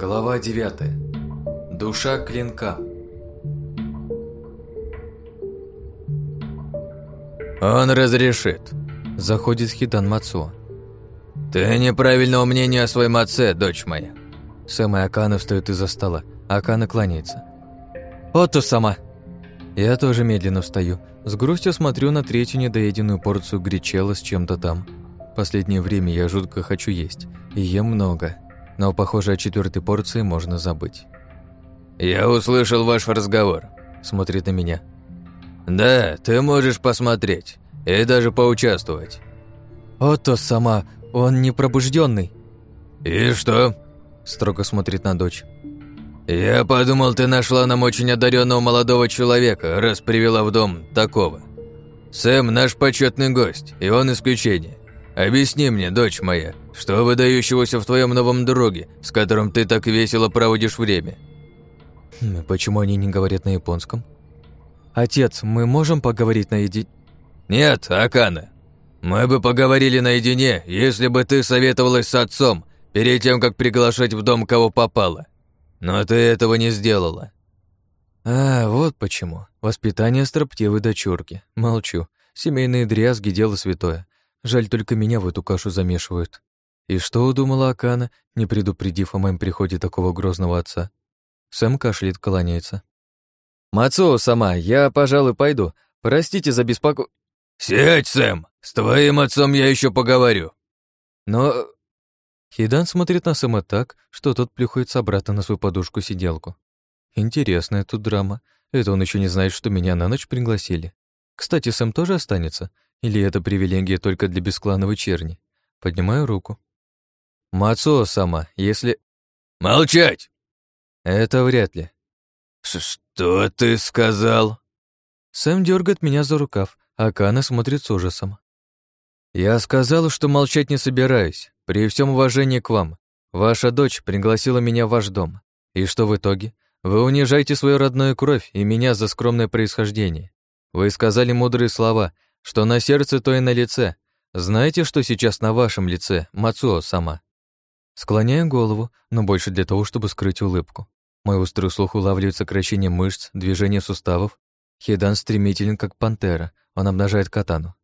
Глава 9. Душа клинка. «Он разрешит», — заходит Хидан Мацуо. «Ты неправильного мнения о своем отце, дочь моя». Сэм и Акана встают из-за стола, Акана кланяется. «Отто сама!» Я тоже медленно встаю, с грустью смотрю на третью недоеденную порцию гречела с чем-то там. Последнее время я жутко хочу есть, и ем много, но, похоже, о четвертой порции можно забыть. «Я услышал ваш разговор», — смотрит на меня. «Да, ты можешь посмотреть и даже поучаствовать». «Отто сама, он не пробужденный. «И что?» — строго смотрит на дочь. «Я подумал, ты нашла нам очень одаренного молодого человека, раз привела в дом такого. Сэм наш почетный гость, и он исключение. Объясни мне, дочь моя, что выдающегося в твоем новом друге, с которым ты так весело проводишь время?» хм, «Почему они не говорят на японском?» «Отец, мы можем поговорить наедине?» «Нет, Акана. Мы бы поговорили наедине, если бы ты советовалась с отцом перед тем, как приглашать в дом кого попало. Но ты этого не сделала. А, вот почему. Воспитание строптивой дочурки. Молчу. Семейные дрязги — дело святое. Жаль, только меня в эту кашу замешивают. И что удумала Акана, не предупредив о моем приходе такого грозного отца? Сэм кашляет, кланяется. «Мацуо сама, я, пожалуй, пойду. Простите за беспоко...» «Сядь, Сэм! С твоим отцом я еще поговорю!» «Но Хидан смотрит на Сэма так, что тот плюхается обратно на свою подушку-сиделку. Интересная тут драма. Это он еще не знает, что меня на ночь пригласили. Кстати, Сэм тоже останется? Или это привилегия только для бесклановой черни? Поднимаю руку. Мацуо сама, если... Молчать! Это вряд ли. Что ты сказал? Сэм дергает меня за рукав, а Кана смотрит с ужасом. Я сказал, что молчать не собираюсь. При всем уважении к вам, ваша дочь пригласила меня в ваш дом. И что в итоге? Вы унижаете свою родную кровь и меня за скромное происхождение. Вы сказали мудрые слова, что на сердце, то и на лице. Знаете, что сейчас на вашем лице, Мацуо сама? Склоняю голову, но больше для того, чтобы скрыть улыбку. Мой острый слух улавливает сокращение мышц, движение суставов. Хидан стремителен, как пантера, он обнажает катану.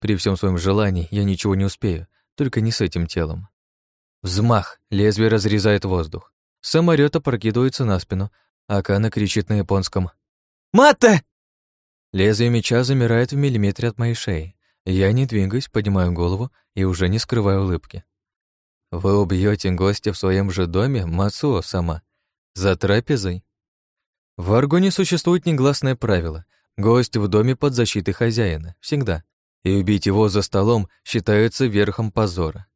При всем своем желании я ничего не успею, только не с этим телом. Взмах, лезвие разрезает воздух. Самолет опрокидывается на спину, а Кана кричит на японском «Матте!». Лезвие меча замирает в миллиметре от моей шеи. Я не двигаюсь, поднимаю голову и уже не скрываю улыбки. Вы убьете гостя в своем же доме, Мацуо сама, за трапезой? В Аргоне существует негласное правило. Гость в доме под защитой хозяина. Всегда и убить его за столом считается верхом позора.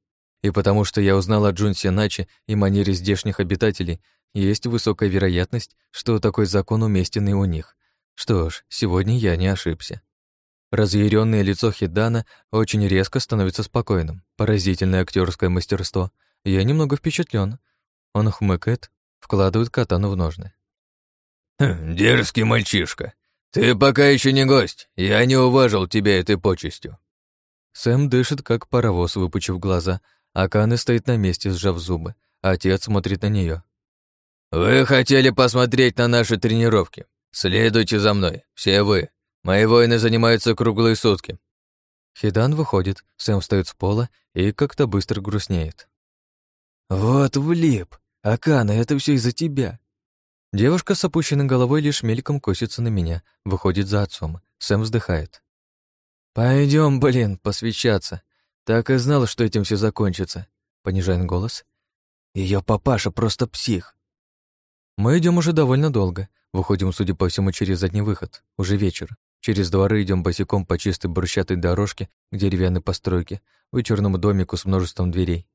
И потому что я узнал о Джун Сеначе и манере здешних обитателей, есть высокая вероятность, что такой закон уместен и у них. Что ж, сегодня я не ошибся. Разъяренное лицо Хидана очень резко становится спокойным. Поразительное актерское мастерство. Я немного впечатлен. Он хмыкает, вкладывает катану в ножны. «Хм, «Дерзкий мальчишка. «Ты пока еще не гость, я не уважил тебя этой почестью». Сэм дышит, как паровоз, выпучив глаза, а Каны стоит на месте, сжав зубы. Отец смотрит на нее. «Вы хотели посмотреть на наши тренировки. Следуйте за мной, все вы. Мои воины занимаются круглые сутки». Хидан выходит, Сэм встает с пола и как-то быстро грустнеет. «Вот влип! Акана, это все из-за тебя. Девушка с опущенной головой лишь мельком косится на меня, выходит за отцом. Сэм вздыхает. Пойдем, блин, посвящаться. Так и знал, что этим все закончится. Понижает голос. Ее папаша просто псих. Мы идем уже довольно долго. Выходим, судя по всему, через задний выход. Уже вечер. Через дворы идем босиком по чистой брусчатой дорожке к деревянной постройке, вычурному домику с множеством дверей.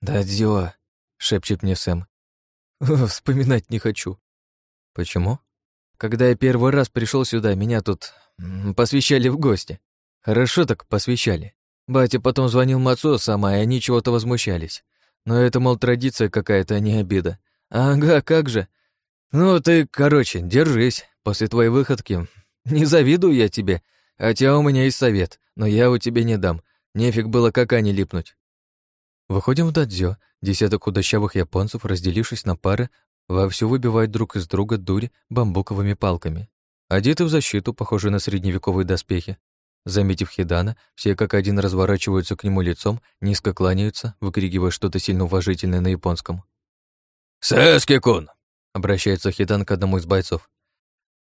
«Да дё!» — шепчет мне Сэм. Вспоминать не хочу. Почему? Когда я первый раз пришел сюда, меня тут посвящали в гости. Хорошо так посвящали. Батя потом звонил Мацо сама, и они чего-то возмущались. Но это, мол, традиция какая-то, а не обида. Ага, как же. Ну ты, короче, держись. После твоей выходки не завидую я тебе. Хотя у меня есть совет, но я у тебя не дам. Нефиг было как они липнуть. Выходим в дадзё, десяток худощавых японцев, разделившись на пары, вовсю выбивают друг из друга дури бамбуковыми палками. Одеты в защиту, похожую на средневековые доспехи. Заметив Хидана, все как один разворачиваются к нему лицом, низко кланяются, выкрикивая что-то сильно уважительное на японском. «Сэски-кун!» — обращается Хидан к одному из бойцов.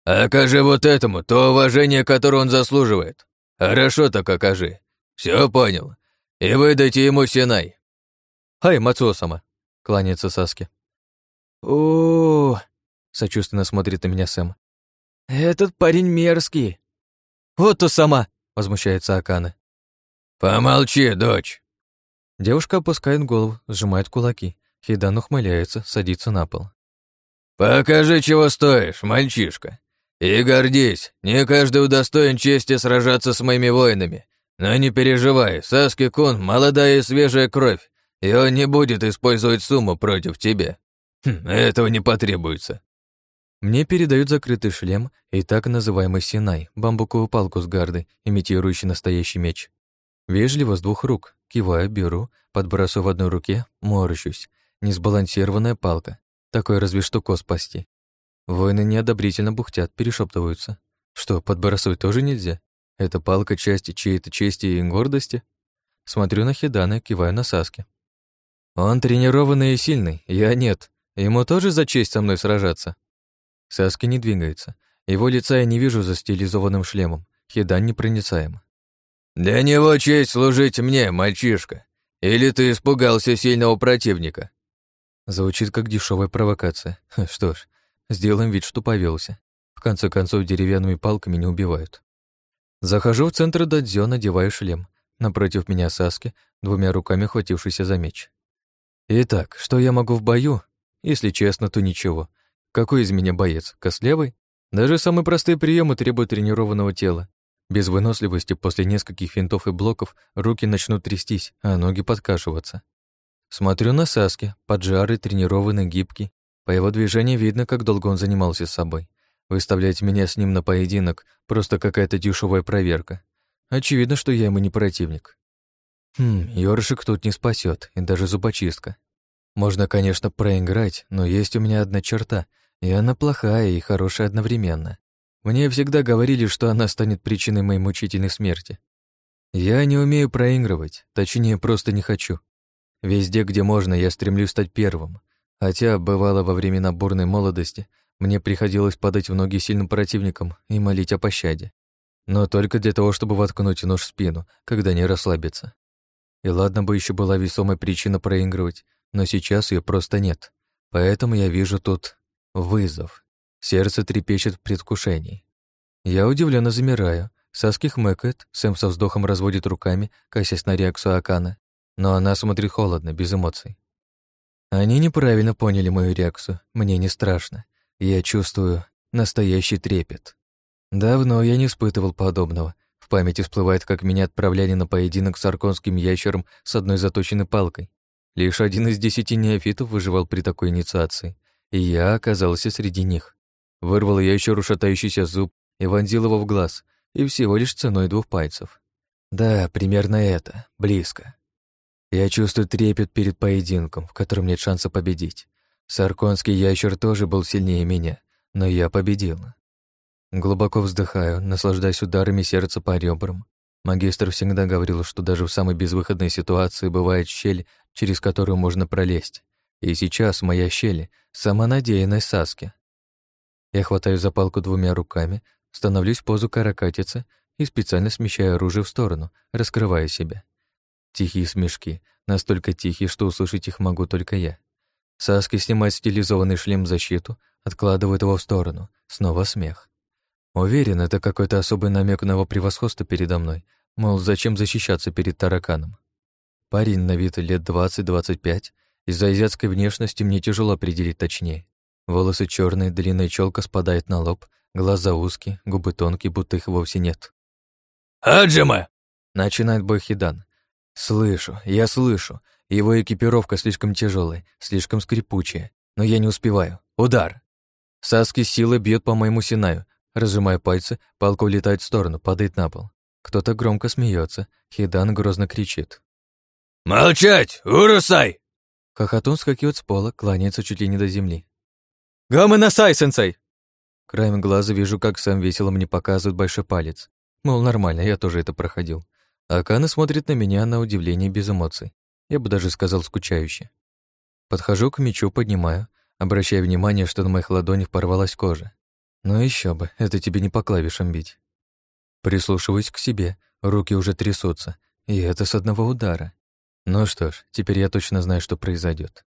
«Окажи вот этому то уважение, которое он заслуживает. Хорошо так окажи. Все понял. И выдайте ему Синай». «Ай, Мацуо-сама!» — кланяется Саски. о сочувственно смотрит на меня Сэм. «Этот парень мерзкий». «Вот то сама!» — возмущается Акана. «Помолчи, дочь!» Девушка опускает голову, сжимает кулаки. Хидан ухмыляется, садится на пол. «Покажи, чего стоишь, мальчишка. И гордись, не каждый удостоен чести сражаться с моими воинами. Но не переживай, Саски-кун — молодая и свежая кровь, и он не будет использовать сумму против тебя. Хм, этого не потребуется». Мне передают закрытый шлем и так называемый Синай, бамбуковую палку с гардой, имитирующий настоящий меч. Вежливо с двух рук, киваю, беру, подбрасываю в одной руке, морщусь. Несбалансированная палка. Такой разве что ко спасти. Воины неодобрительно бухтят, перешептываются. Что, подбрасывать тоже нельзя? Это палка части чьей-то чести и гордости? Смотрю на Хидана, киваю на Саски. Он тренированный и сильный, я нет. Ему тоже за честь со мной сражаться? Саски не двигается. Его лица я не вижу за стилизованным шлемом. Хидан непроницаем. «Для него честь служить мне, мальчишка. Или ты испугался сильного противника?» Звучит как дешевая провокация. Что ж, сделаем вид, что повелся. В конце концов, деревянными палками не убивают. Захожу в центр дадзё, надеваю шлем. Напротив меня Саски, двумя руками хватившийся за меч. Итак, что я могу в бою? Если честно, то ничего. Какой из меня боец? Костлявый? Даже самые простые приемы требуют тренированного тела. Без выносливости после нескольких финтов и блоков руки начнут трястись, а ноги подкашиваться. Смотрю на Саски, поджарый, тренированный, гибкий. По его движению видно, как долго он занимался собой. Выставлять меня с ним на поединок — просто какая-то дешевая проверка. Очевидно, что я ему не противник. Хм, ёршик тут не спасет, и даже зубочистка. Можно, конечно, проиграть, но есть у меня одна черта, и она плохая и хорошая одновременно. Мне всегда говорили, что она станет причиной моей мучительной смерти. Я не умею проигрывать, точнее, просто не хочу. Везде, где можно, я стремлюсь стать первым. Хотя, бывало, во времена бурной молодости мне приходилось падать в ноги сильным противникам и молить о пощаде. Но только для того, чтобы воткнуть нож в спину, когда не расслабиться. И ладно бы еще была весомая причина проигрывать, но сейчас ее просто нет. Поэтому я вижу тут вызов. Сердце трепещет в предвкушении. Я удивленно замираю. Саски хмыкает, Сэм со вздохом разводит руками, косясь на реакцию Акана, но она смотрит холодно, без эмоций. Они неправильно поняли мою реакцию, мне не страшно. Я чувствую настоящий трепет. Давно я не испытывал подобного. В памяти всплывает, как меня отправляли на поединок с арконским ящером с одной заточенной палкой. Лишь один из десяти неофитов выживал при такой инициации, и я оказался среди них. Вырвал я еще рушатающийся зуб и вонзил его в глаз, и всего лишь ценой двух пальцев. Да, примерно это, близко. Я чувствую трепет перед поединком, в котором нет шанса победить. Сарконский ящер тоже был сильнее меня, но я победил. Глубоко вздыхаю, наслаждаясь ударами сердца по ребрам. Магистр всегда говорил, что даже в самой безвыходной ситуации бывает щель, через которую можно пролезть. И сейчас моя щель — самонадеянной Саски. Я хватаю за палку двумя руками, становлюсь в позу каракатицы и специально смещаю оружие в сторону, раскрывая себя. Тихие смешки, настолько тихие, что услышать их могу только я. Саски снимает стилизованный шлем защиту, откладывает его в сторону. Снова смех. Уверен, это какой-то особый намек на его превосходство передо мной. Мол, зачем защищаться перед тараканом? Парень на вид лет 20-25. Из-за азиатской внешности мне тяжело определить точнее. Волосы черные, длинная челка спадает на лоб, глаза узкие, губы тонкие, будто их вовсе нет. «Аджима!» Начинает бой Хидан. Слышу, я слышу. Его экипировка слишком тяжелая, слишком скрипучая. Но я не успеваю. Удар! Саски силой бьет по моему Синаю. Разжимая пальцы, палка улетает в сторону, падает на пол. Кто-то громко смеется. Хидан грозно кричит. «Молчать! Урусай!» Хохотун скакивает с пола, кланяется чуть ли не до земли. «Гамма-насай, сенсей!» Краем глаза вижу, как сам весело мне показывает большой палец. Мол, нормально, я тоже это проходил. А Кана смотрит на меня на удивление без эмоций. Я бы даже сказал скучающе. Подхожу к мечу, поднимаю, обращая внимание, что на моих ладонях порвалась кожа. Ну еще бы, это тебе не по клавишам бить. Прислушиваюсь к себе, руки уже трясутся, и это с одного удара. Ну что ж, теперь я точно знаю, что произойдет.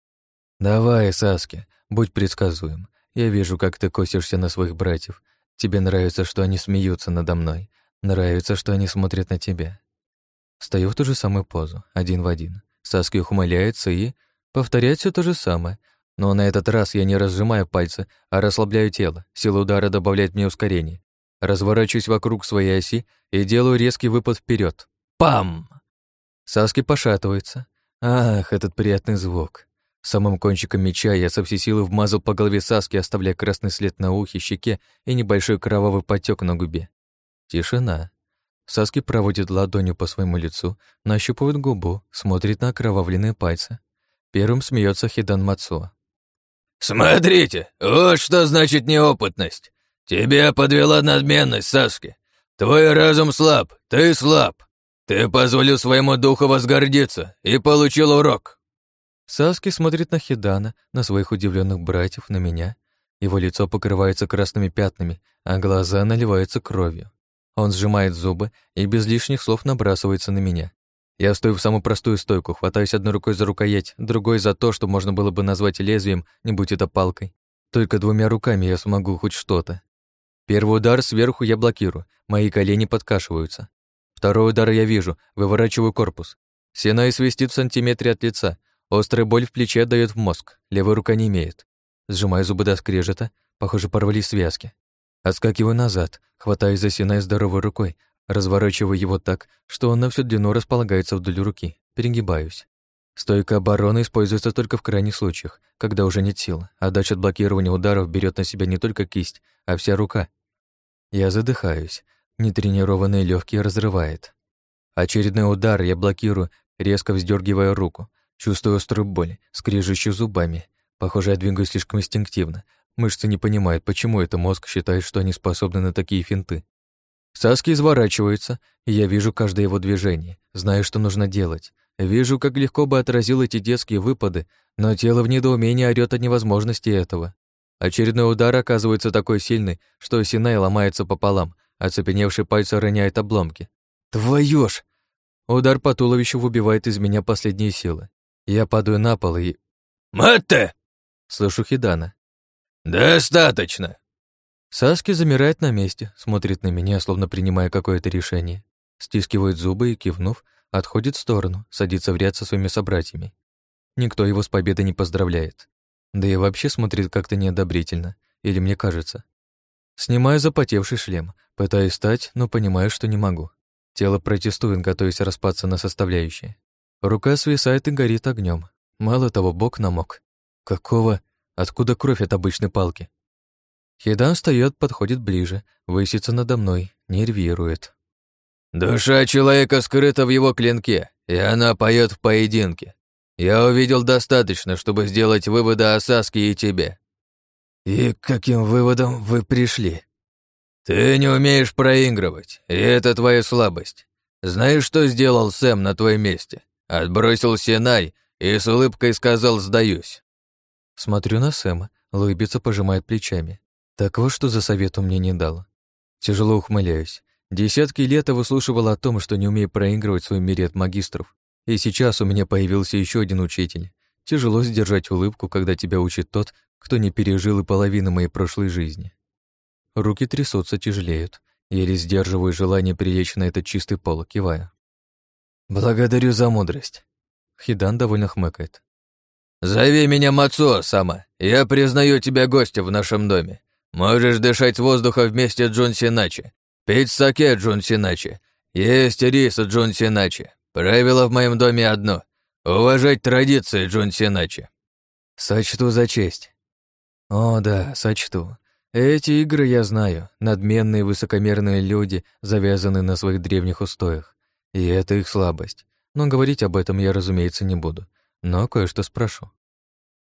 Давай, Саски, будь предсказуем. Я вижу, как ты косишься на своих братьев. Тебе нравится, что они смеются надо мной. Нравится, что они смотрят на тебя. Стою в ту же самую позу, один в один. Саски ухмыляется и повторяет все то же самое. Но на этот раз я не разжимаю пальцы, а расслабляю тело. Сила удара добавляет мне ускорение. Разворачиваюсь вокруг своей оси и делаю резкий выпад вперед. Пам! Саски пошатывается. Ах, этот приятный звук. Самым кончиком меча я со всей силы вмазал по голове Саски, оставляя красный след на ухе, щеке и небольшой кровавый потек на губе. Тишина. Саски проводит ладонью по своему лицу, нащупывает губу, смотрит на окровавленные пальцы. Первым смеется Хидан Мацуо. «Смотрите, вот что значит неопытность. Тебя подвела надменность, Саски. Твой разум слаб, ты слаб. Ты позволил своему духу возгордиться и получил урок». Саски смотрит на Хидана, на своих удивленных братьев, на меня. Его лицо покрывается красными пятнами, а глаза наливаются кровью. Он сжимает зубы и без лишних слов набрасывается на меня. Я стою в самую простую стойку, хватаюсь одной рукой за рукоять, другой за то, что можно было бы назвать лезвием, не будь это палкой. Только двумя руками я смогу хоть что-то. Первый удар сверху я блокирую, мои колени подкашиваются. Второй удар я вижу, выворачиваю корпус. Сена и свистит в сантиметре от лица, Острая боль в плече отдаёт в мозг, левая рука не имеет. Сжимаю зубы до скрежета, похоже, порвались связки. Отскакиваю назад, хватаюсь за Синай здоровой рукой, разворачиваю его так, что он на всю длину располагается вдоль руки, перегибаюсь. Стойка обороны используется только в крайних случаях, когда уже нет сил, а дача от блокирования ударов берет на себя не только кисть, а вся рука. Я задыхаюсь, нетренированные легкие разрывает. Очередной удар я блокирую, резко вздергивая руку, Чувствую острую боль, скрежещу зубами. Похоже, я двигаюсь слишком инстинктивно. Мышцы не понимают, почему это мозг считает, что они способны на такие финты. Саски изворачивается, и я вижу каждое его движение, знаю, что нужно делать. Вижу, как легко бы отразил эти детские выпады, но тело в недоумении орёт от невозможности этого. Очередной удар оказывается такой сильный, что Синай ломается пополам, оцепеневшие пальцы роняют обломки. «Твоё ж!» Удар по туловищу выбивает из меня последние силы. Я падаю на пол и... «Матте!» Слышу Хидана. «Достаточно!» Саски замирает на месте, смотрит на меня, словно принимая какое-то решение. Стискивает зубы и, кивнув, отходит в сторону, садится в ряд со своими собратьями. Никто его с победой не поздравляет. Да и вообще смотрит как-то неодобрительно, или мне кажется. Снимаю запотевший шлем, пытаюсь встать, но понимаю, что не могу. Тело протестует, готовясь распаться на составляющие. Рука свисает и горит огнем. Мало того, бок намок. Какого? Откуда кровь от обычной палки? Хидан встает, подходит ближе, высится надо мной, нервирует. «Душа человека скрыта в его клинке, и она поет в поединке. Я увидел достаточно, чтобы сделать выводы о Саске и тебе». «И к каким выводом вы пришли?» «Ты не умеешь проигрывать, и это твоя слабость. Знаешь, что сделал Сэм на твоем месте? Отбросил Сенай и с улыбкой сказал «сдаюсь». Смотрю на Сэма, лыбится, пожимает плечами. Так вот, что за совет он мне не дал. Тяжело ухмыляюсь. Десятки лет я выслушивал о том, что не умею проигрывать в своем мире от магистров. И сейчас у меня появился еще один учитель. Тяжело сдержать улыбку, когда тебя учит тот, кто не пережил и половины моей прошлой жизни. Руки трясутся, тяжелеют. Еле сдерживаю желание прилечь на этот чистый пол, кивая. «Благодарю за мудрость». Хидан довольно хмыкает. «Зови меня Мацуо, сама. Я признаю тебя гостем в нашем доме. Можешь дышать воздуха вместе Джун Синачи, пить саке Джун Синачи, есть рис Джун Синачи. Правило в моем доме одно — уважать традиции Джун Синачи». «Сочту за честь». «О да, сочту. Эти игры я знаю. Надменные высокомерные люди завязаны на своих древних устоях. И это их слабость. но говорить об этом я, разумеется, не буду, но кое-что спрошу.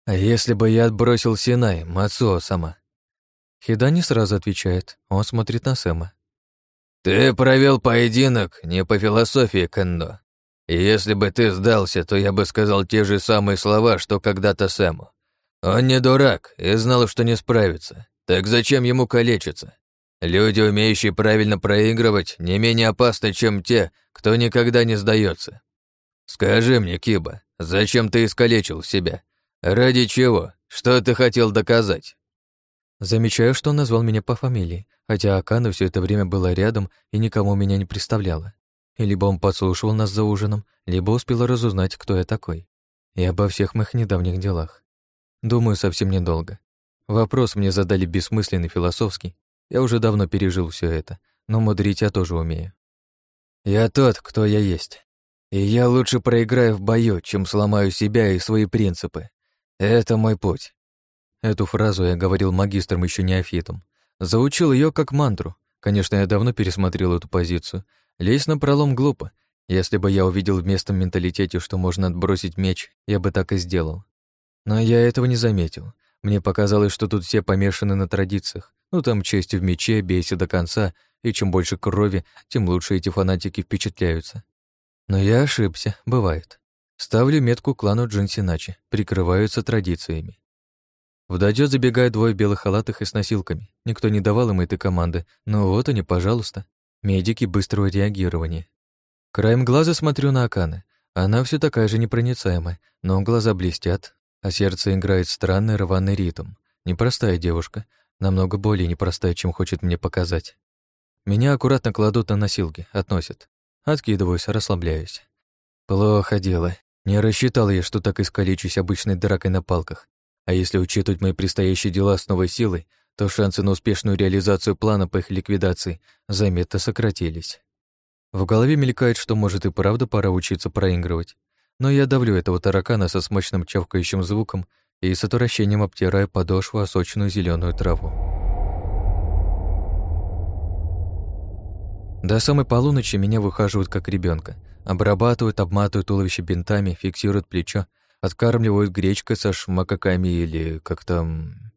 «А если бы я отбросил Синай, Мацуо сама?» Хида не сразу отвечает, он смотрит на Сэма. «Ты провел поединок не по философии Кэндо. И если бы ты сдался, то я бы сказал те же самые слова, что когда-то Сэму. Он не дурак и знал, что не справится. Так зачем ему калечиться? Люди, умеющие правильно проигрывать, не менее опасны, чем те, кто никогда не сдается. Скажи мне, Киба, зачем ты искалечил себя? Ради чего? Что ты хотел доказать? Замечаю, что он назвал меня по фамилии, хотя Акана все это время была рядом и никому меня не представляла. И либо он подслушивал нас за ужином, либо успел разузнать, кто я такой. И обо всех моих недавних делах. Думаю, совсем недолго. Вопрос мне задали бессмысленный, философский. Я уже давно пережил все это, но мудрить я тоже умею. Я тот, кто я есть. И я лучше проиграю в бою, чем сломаю себя и свои принципы. Это мой путь. Эту фразу я говорил магистрам еще неофитом. Заучил ее как мантру. Конечно, я давно пересмотрел эту позицию. Лезть на пролом глупо. Если бы я увидел в местном менталитете, что можно отбросить меч, я бы так и сделал. Но я этого не заметил. Мне показалось, что тут все помешаны на традициях. Ну там честь в мече, бейся до конца, и чем больше крови, тем лучше эти фанатики впечатляются. Но я ошибся, бывает. Ставлю метку клану Джинсиначи, прикрываются традициями. В дадё забегают двое белых халатах и с носилками. Никто не давал им этой команды, но вот они, пожалуйста. Медики быстрого реагирования. Краем глаза смотрю на Аканы. Она все такая же непроницаемая, но глаза блестят, а сердце играет странный рваный ритм. Непростая девушка, намного более непростая, чем хочет мне показать. Меня аккуратно кладут на носилки, относят. Откидываюсь, расслабляюсь. Плохо дело. Не рассчитал я, что так искалечусь обычной дракой на палках. А если учитывать мои предстоящие дела с новой силой, то шансы на успешную реализацию плана по их ликвидации заметно сократились. В голове мелькает, что, может, и правда пора учиться проигрывать но я давлю этого таракана со смачным чавкающим звуком и с отвращением обтираю подошву о сочную зеленую траву. До самой полуночи меня выхаживают как ребенка, обрабатывают, обматывают туловище бинтами, фиксируют плечо, откармливают гречкой со шмакаками или как там...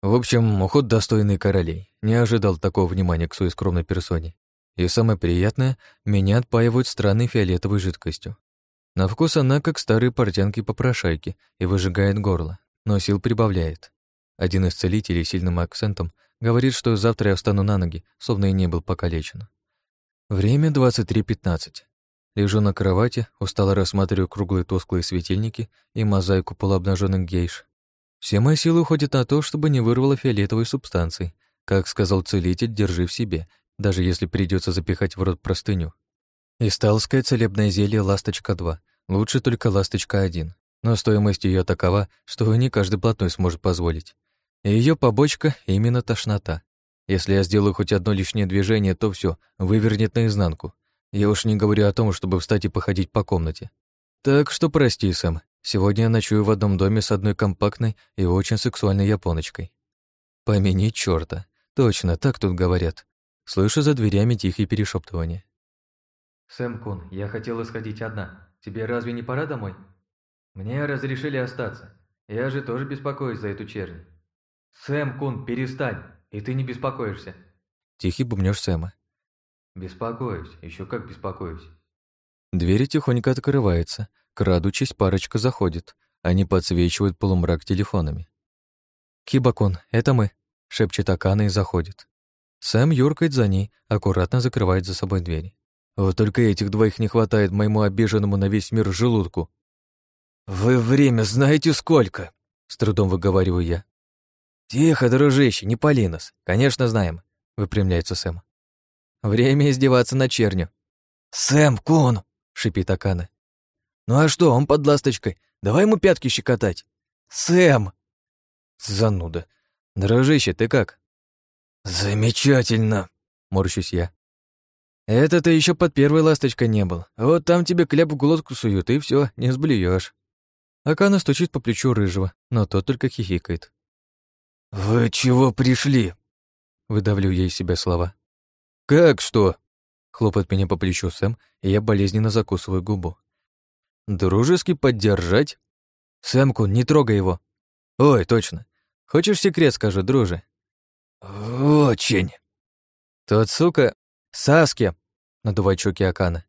В общем, уход достойный королей. Не ожидал такого внимания к своей скромной персоне. И самое приятное, меня отпаивают странной фиолетовой жидкостью. На вкус она как старые портянки-попрошайки и выжигает горло, но сил прибавляет. Один из целителей сильным акцентом говорит, что завтра я встану на ноги, словно и не был покалечен. Время 23.15. Лежу на кровати, устало рассматриваю круглые тусклые светильники и мозаику полуобнаженных гейш. Все мои силы уходят на то, чтобы не вырвало фиолетовой субстанции. Как сказал целитель, держи в себе, даже если придется запихать в рот простыню. Исталское целебное зелье «Ласточка-2». Лучше только «Ласточка-1». Но стоимость ее такова, что не каждый блатной сможет позволить. Ее побочка — именно тошнота. Если я сделаю хоть одно лишнее движение, то все вывернет наизнанку. Я уж не говорю о том, чтобы встать и походить по комнате. Так что прости, Сэм. Сегодня я ночую в одном доме с одной компактной и очень сексуальной японочкой. Помяни чёрта. Точно, так тут говорят. Слышу за дверями тихие перешептывания. «Сэм Кун, я хотела сходить одна. Тебе разве не пора домой?» «Мне разрешили остаться. Я же тоже беспокоюсь за эту чернь». «Сэм Кун, перестань, и ты не беспокоишься». Тихий бубнёж Сэма. «Беспокоюсь, еще как беспокоюсь». Дверь тихонько открывается. Крадучись, парочка заходит. Они подсвечивают полумрак телефонами. «Кибакун, это мы», — шепчет Акана и заходит. Сэм юркает за ней, аккуратно закрывает за собой дверь. Вот только этих двоих не хватает моему обиженному на весь мир желудку. «Вы время знаете сколько?» — с трудом выговариваю я. «Тихо, дружище, не пали нас. Конечно, знаем», — выпрямляется Сэм. «Время издеваться на черню». «Сэм, кун!» — шипит Акана. «Ну а что, он под ласточкой. Давай ему пятки щекотать». «Сэм!» Зануда. «Дружище, ты как?» «Замечательно!» — морщусь я. Это ты еще под первой ласточкой не был. Вот там тебе кляп в глотку суют, и все, не сблюешь. Акана стучит по плечу рыжего, но тот только хихикает. «Вы чего пришли?» Выдавлю ей себя слова. «Как что?» Хлопает меня по плечу Сэм, и я болезненно закусываю губу. Дружески поддержать? Сэмку, не трогай его. Ой, точно. Хочешь секрет скажу, друже? Очень. Тот, сука, Саски, надувай щеки Акана.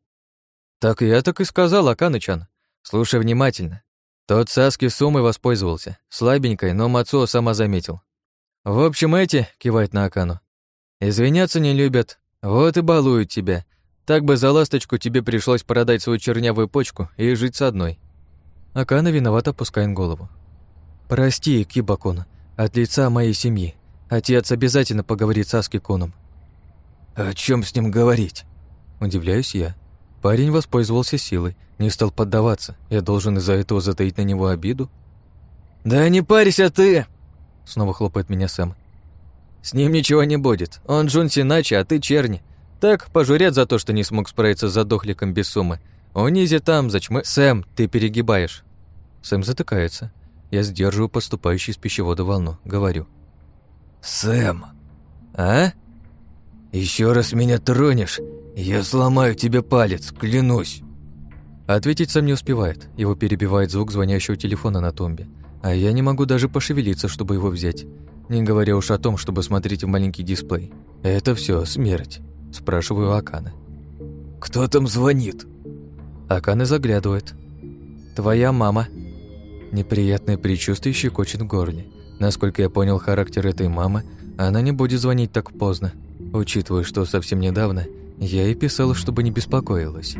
Так я так и сказал, Аканы-чан. Слушай внимательно. Тот Саски суммой воспользовался. Слабенькой, но Мацуо сама заметил. В общем, эти, кивает на Акану, извиняться не любят, вот и балуют тебя. Так бы за ласточку тебе пришлось продать свою чернявую почку и жить с одной. Акана виновато опускает голову. Прости, Кибакун, от лица моей семьи. Отец обязательно поговорит с Аски-куном. О чем с ним говорить? Удивляюсь я. Парень воспользовался силой, не стал поддаваться. Я должен из-за этого затаить на него обиду? «Да не парься ты!» Снова хлопает меня Сэм. «С ним ничего не будет. Он Джун Синачи, а ты черни. Так, пожурят за то, что не смог справиться с задохликом без суммы. Унизи там, зачмы... Сэм, ты перегибаешь». Сэм затыкается. Я сдерживаю поступающую из пищевода волну. Говорю. «Сэм!» «А?» Еще раз меня тронешь, я сломаю тебе палец, клянусь!» Ответить сам не успевает. Его перебивает звук звонящего телефона на тумбе. А я не могу даже пошевелиться, чтобы его взять. Не говоря уж о том, чтобы смотреть в маленький дисплей. Это все смерть. Спрашиваю Акана. «Кто там звонит?» Акана заглядывает. «Твоя мама». Неприятное предчувствие щекочет в горле. Насколько я понял характер этой мамы, она не будет звонить так поздно, учитывая, что совсем недавно я ей писала, чтобы не беспокоилась.